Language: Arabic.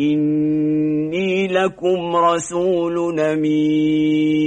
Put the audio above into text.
إني لكم رسول أمين.